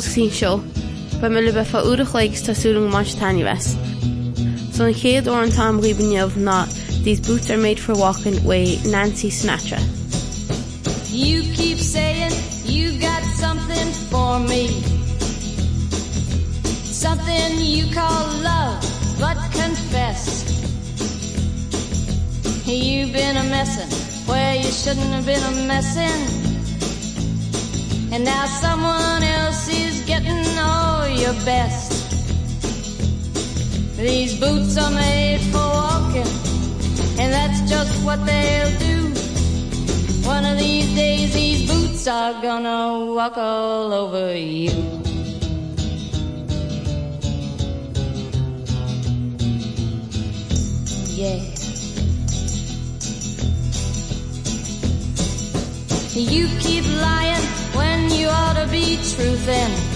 sí seo, Ba me le be fá údaach leis tásúling más taine wes. So an chéad or an ribanneamh ná These boots are made for walking way Nancy Sinatra. You keep saying you got something for me Something you call love but confess You've been a messin where you shouldn't have been a messin And now someone else is getting all your best. These boots are made for walking and that's just what they'll do. One of these days these boots are gonna walk all over you. Yeah. You keep lying when you ought to be truthing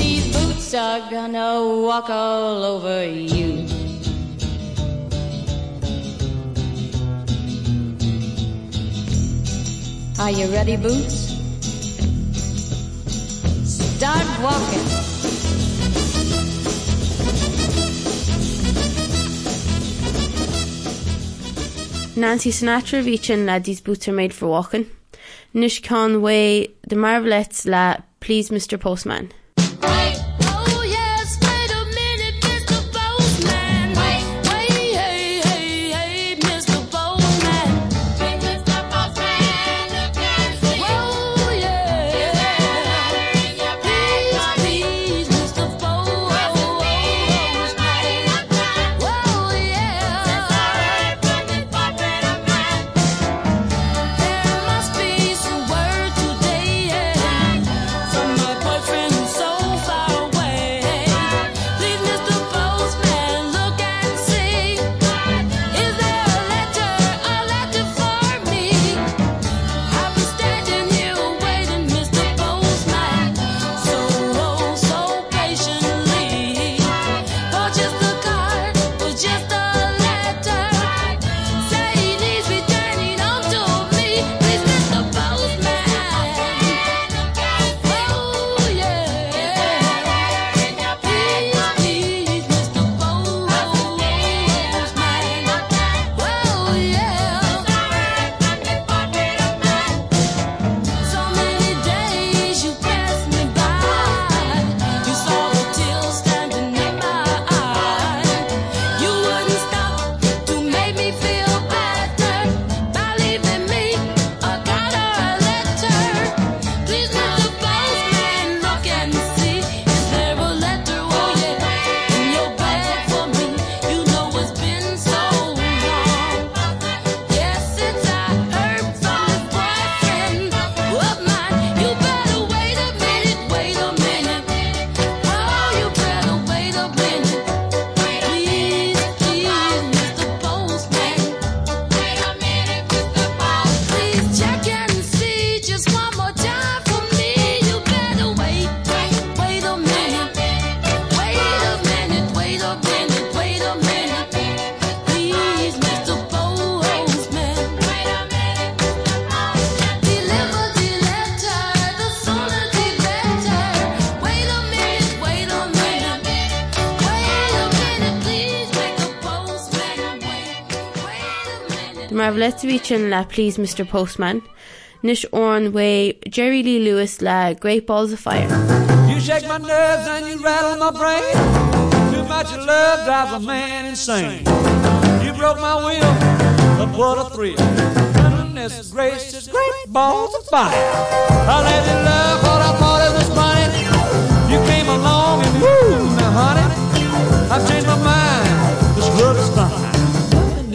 these boots are gonna walk all over you Are you ready boots Start walking Nancy Sinatra la these boots are made for walking. Nish Conway the Marvelettes la please Mr. Postman. Mar levíin le Please Mr. Postman, Nish orn way Jerry Lee Lewis le Great Balls of Fire. You shake my nerves and you rattle my brain Too much love drives a man insane You broke my will, but what a thrill Goodness gracious, great balls of fire I let you love what I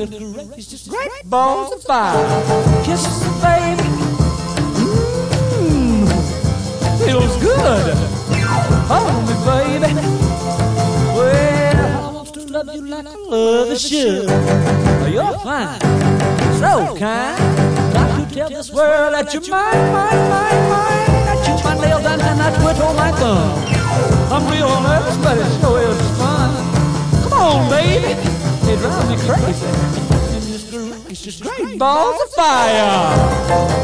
fine Goodness gracious, great balls of fire Kisses, baby Mmm, feels good Hold me, baby. Well, I want to love you like I love a. You're fine, so kind. Got to tell this world that you're mine, mine, mine, mine. Balls of fire.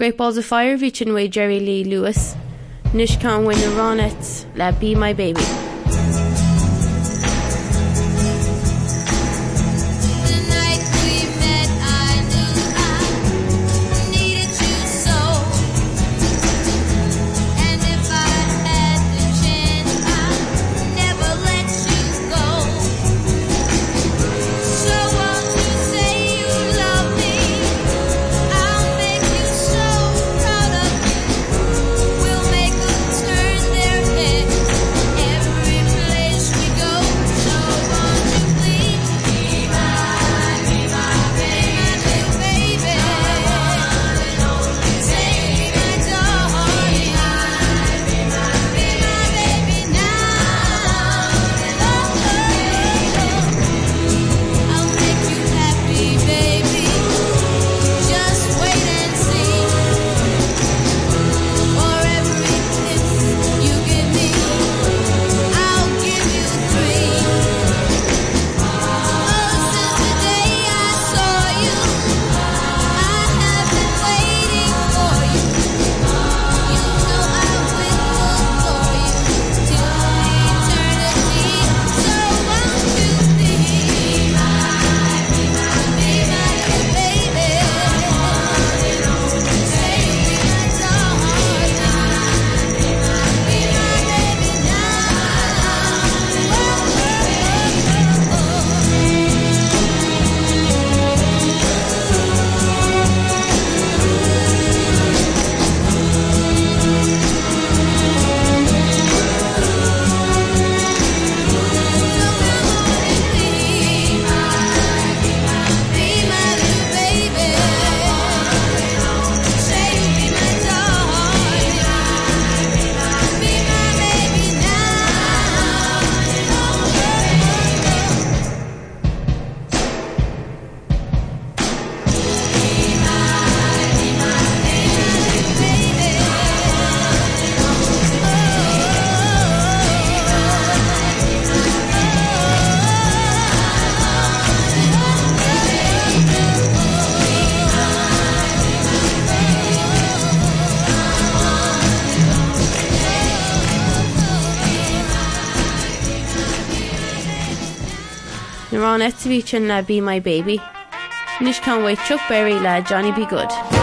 Great Balls of Fire víin way Jerry Lee Lewis, Nish can win a Ronettes le Be My Baby. Na Ronettes víin le Be My Baby, Nish can wait Chuck Berry le Johnny B. Goode.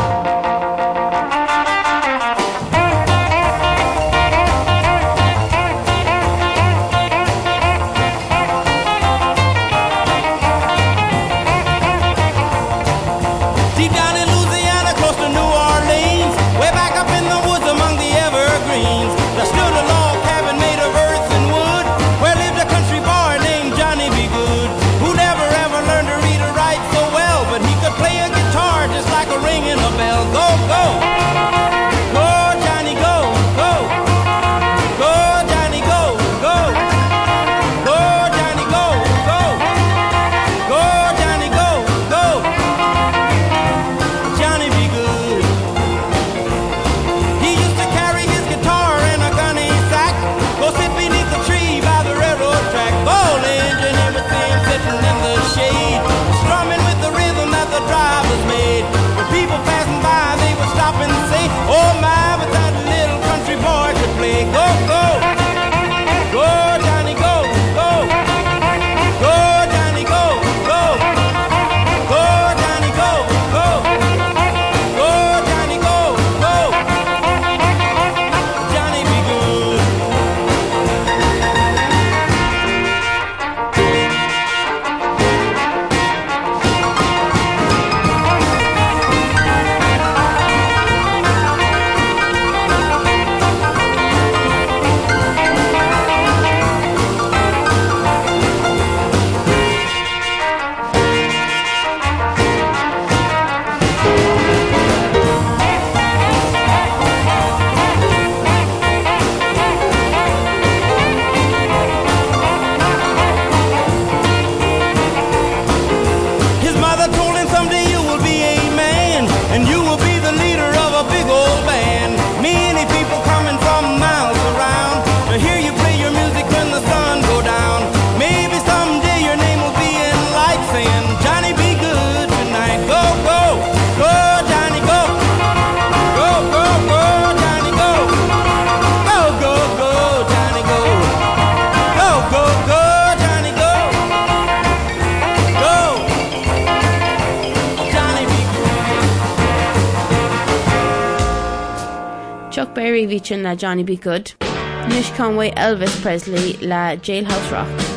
feature na Johnny B. Goode, Nish Conway Elvis Presley la Jailhouse Rock.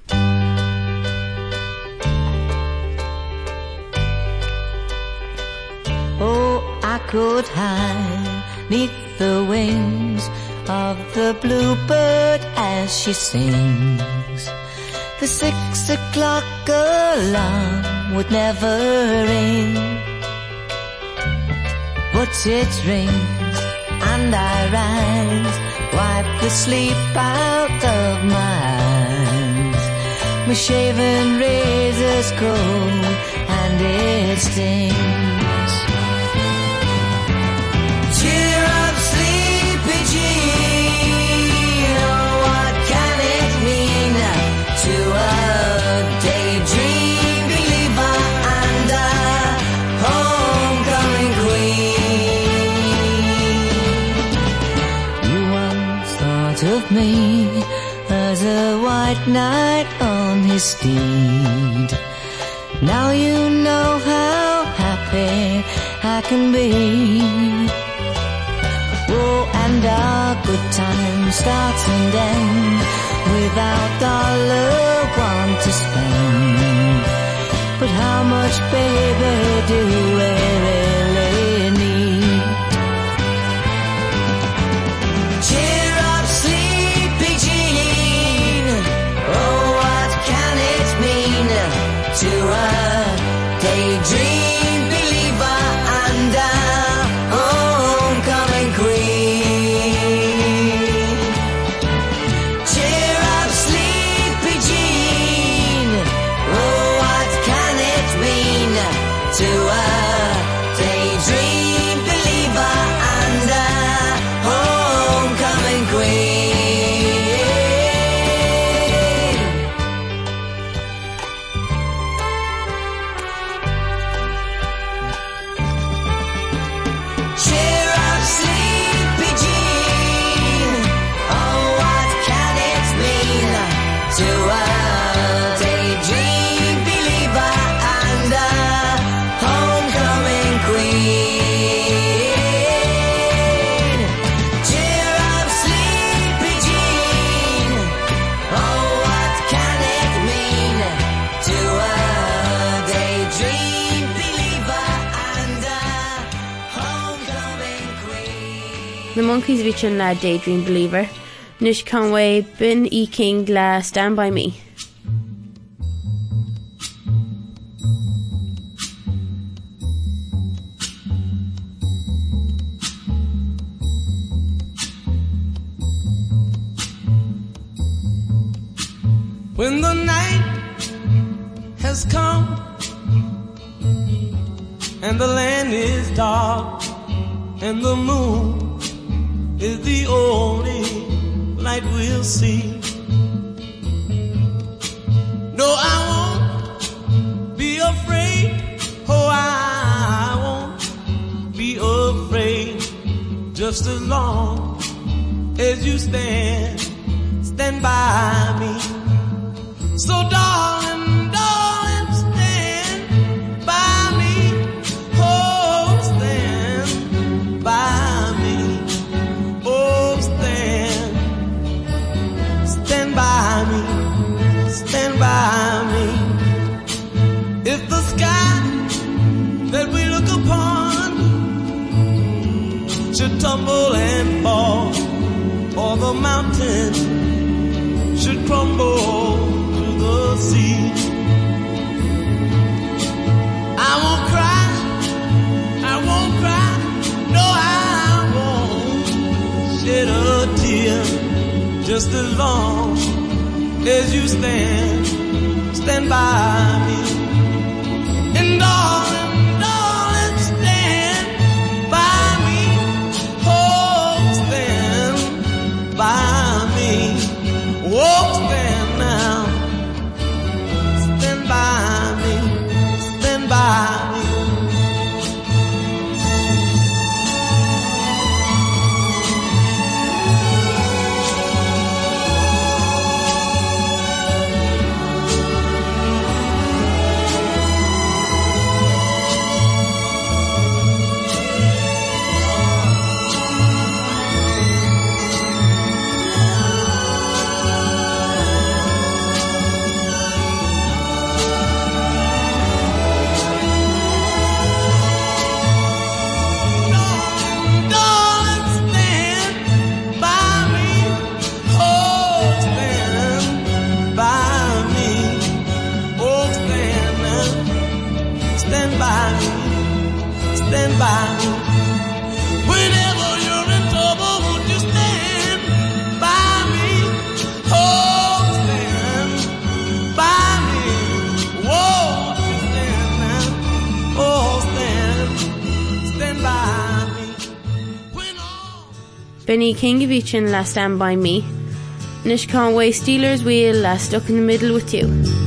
could hide neath the wings of the bluebird as she sings. The six o'clock alarm would never ring. But it rings and I rise wipe the sleep out of my eyes my shaven razors cold and it stings. me as a white knight on his steed now you know how happy I can be oh and our good time starts and then without dollar want to spend but how much baby do we? wear Monkees reaching na daydream believer Nish Conway bin E King glass stand by me. Denny and last stand by me. Nish waste Stealers Wheel last stuck in the middle with you.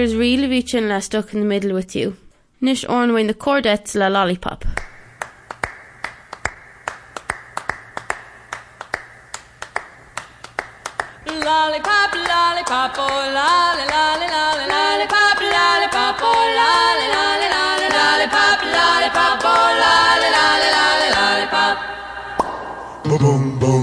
there's really reaching less stuck in the middle with you. Nish ornwain the Chordettes la lollipop. Lollipop lollipop oh lollipop, lollipop, lollipop, lollipop lollipop lollipop, lollipop, lollipop, lollipop, lollipop lollipop lollipop, lollipop, lollipop, lollipop, lollipop. Boom boom boom.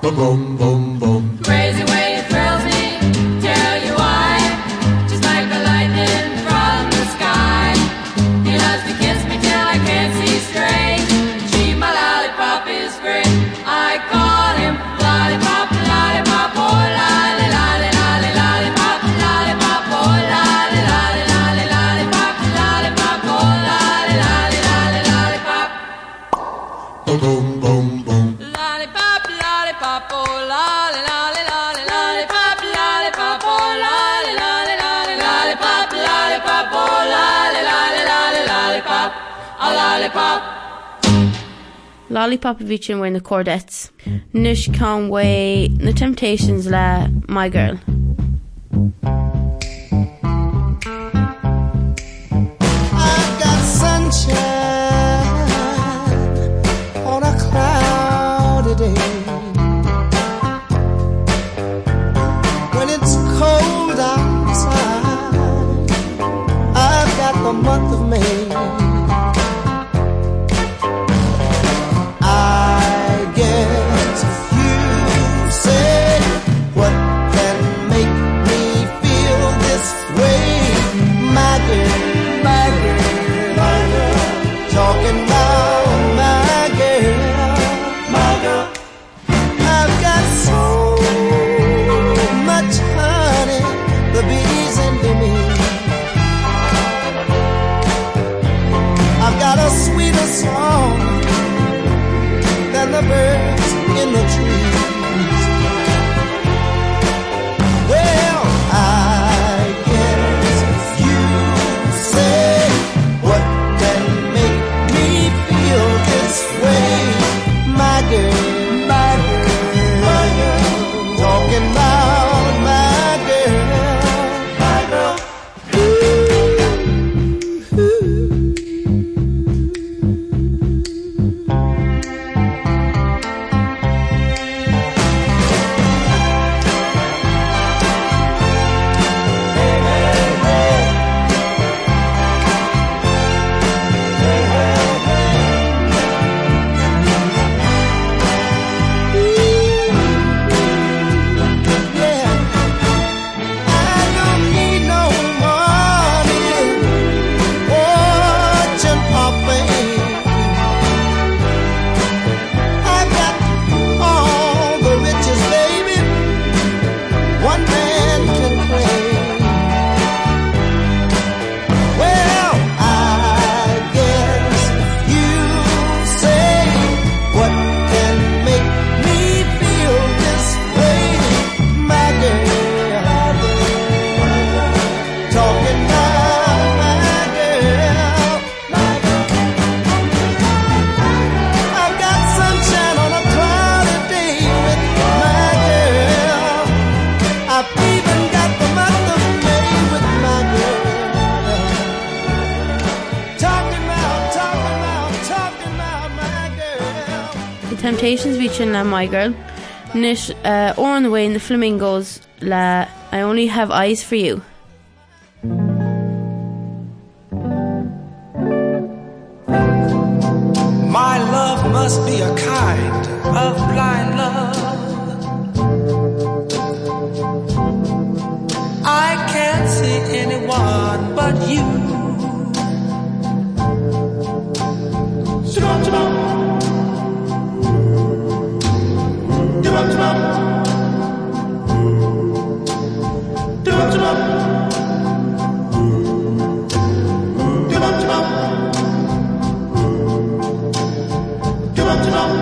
Boom! bum bum bum Lolly Popovich and win the Chordettes. Nush Conway, The Temptations la My Girl. le My Girl nis uh, in the flamingos. La, I only have eyes for you. My love must be a kind of blind love. I can't see anyone but you.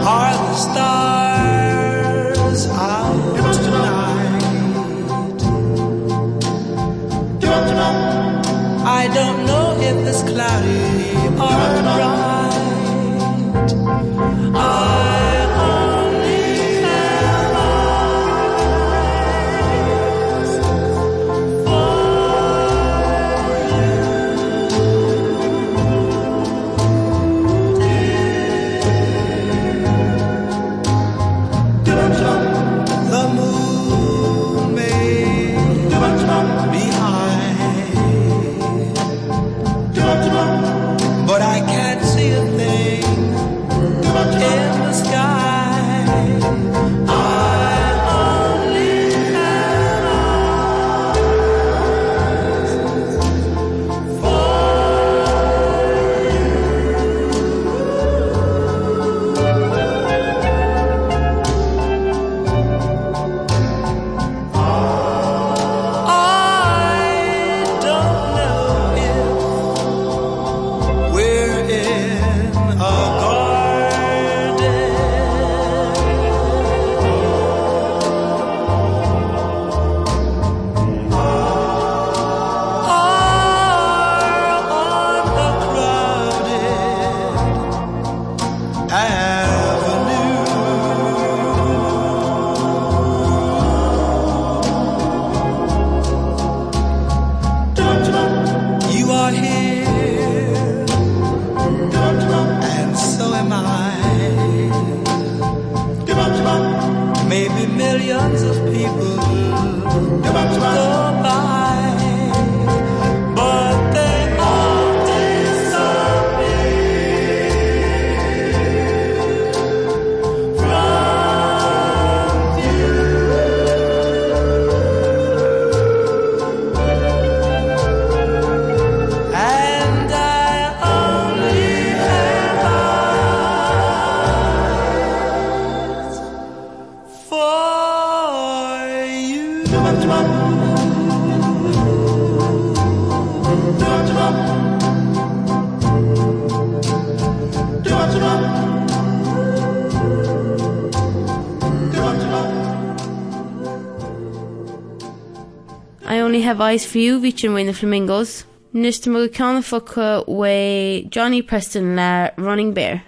Are the stars only have eyes for you Vichin Wayne the Flamingos. Nis to mug can fuck way Johnny Preston la Running Bear.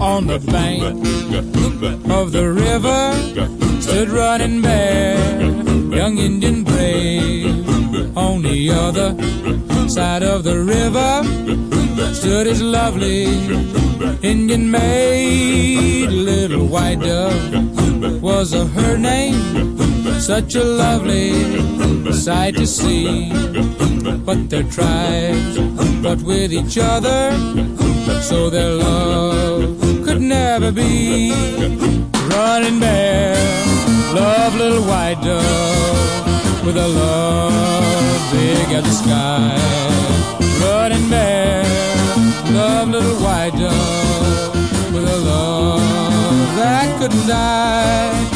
On the bank of the river stood running bear, young Indian brave. On the other side of the river stood his lovely Indian maid, little white dove was a her name. Such a lovely sight to see. But their tribes fought with each other, so their love could never be. Running bear, love little white dove with a love big as the sky. Running bear, love little white dove with a love that couldn't die.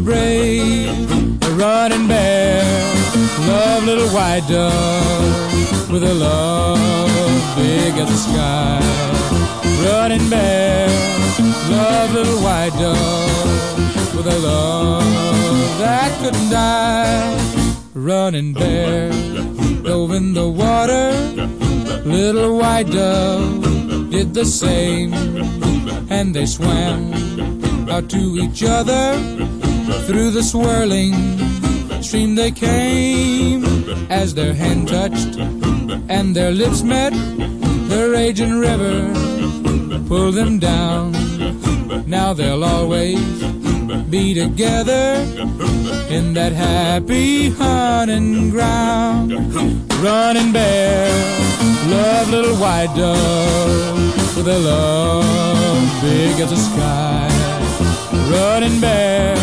brave. A running bear, love little white dove with a love big as the sky. running bear, love little white dove with a love that couldn't die. Running bear, dove in the water, little white dove did the same, and they swam out to each other through the swirling stream they came. As their hand touched and their lips met the raging river pulled them down. Now they'll always be together in that happy hunting ground. Running bear love little white dove with a love big as the sky. Running bear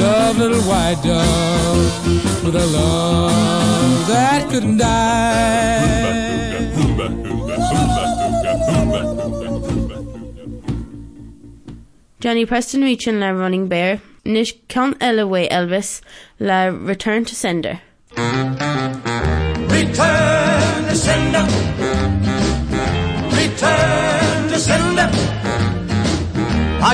love little white dove with a love that couldn't die Johnny Preston Reachin le Running Bear, Nish Con Elway Elvis la Return to Sender. Return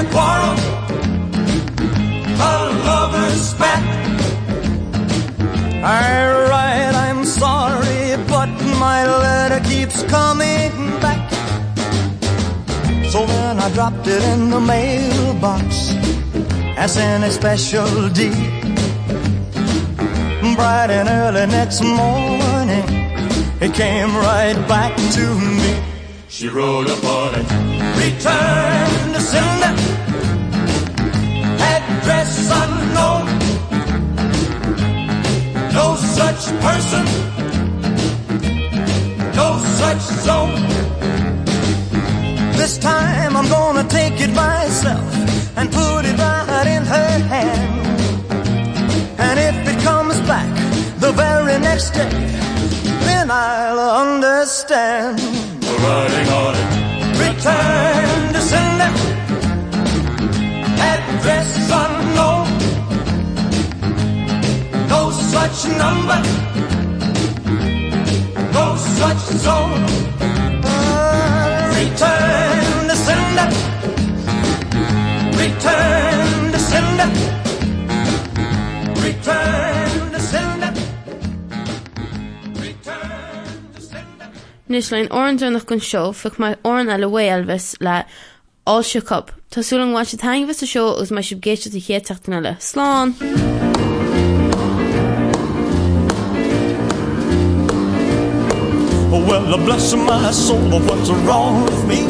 a quarrel. A lover's spat. Alright, I'm sorry, but my letter keeps coming back. So then I dropped it in the mailbox as in a special deed. Bright and early next morning, it came right back to me. She wrote upon it. Return Address unknown. No such person. No such zone. This time I'm gonna take it myself and put it right in her hand. And if it comes back the very next day, then I'll understand. Writing on it. Return Address unknown. No such number. No such zone. Return to sender. Return to sender. Return to sender. Return to sender. Nis lein orintach gon seo fuch mai oran eile wa Elvis le all shook up. Tásúlan bhain se taingvis a seo gus mai sib géiste a chéteachtain le. Slán! Oh, well, bless my soul, but what's wrong with me?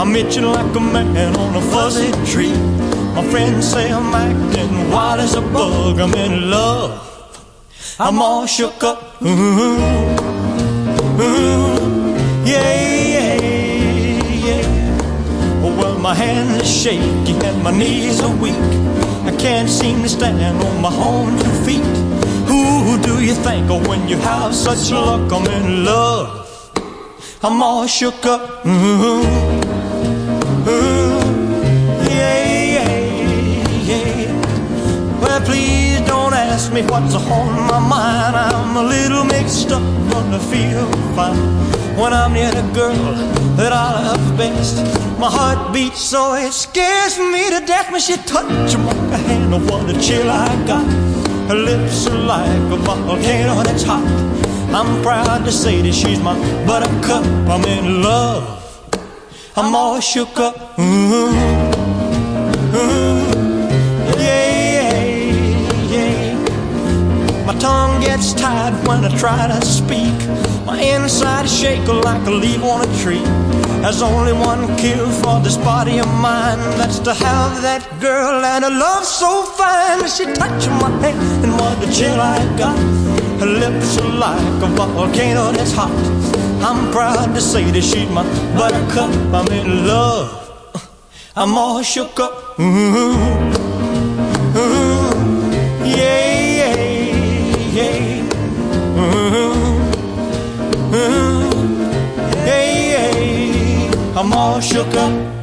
I'm itching like a man on a fuzzy tree. My friends say I'm acting wild as a bug. I'm in love. I'm all shook up. Ooh, ooh, yeah, my hands are shaky and my knees are weak. I can't seem to stand on my own two feet. Who do you think of when you have such luck? I'm in love. I'm all shook up. Ooh, ooh, ask me what's on my mind. I'm a little mixed up, I feel fine when I'm near the girl that I love best. My heart beats so it scares me to death when she touches my hand. Oh, what a chill I got. Her lips are like a volcano that's hot. I'm proud to say that she's my buttercup. I'm in love. I'm all shook up. My tongue gets tied when I try to speak. My inside is shaking like a leaf on a tree. There's only one cure for this body of mine. That's to have that girl and a love so fine. She touched my hand and what a chill I got. Her lips are like a volcano that's hot. I'm proud to say that she's my buttercup. I'm in love. I'm all shook up. Ooh, ooh,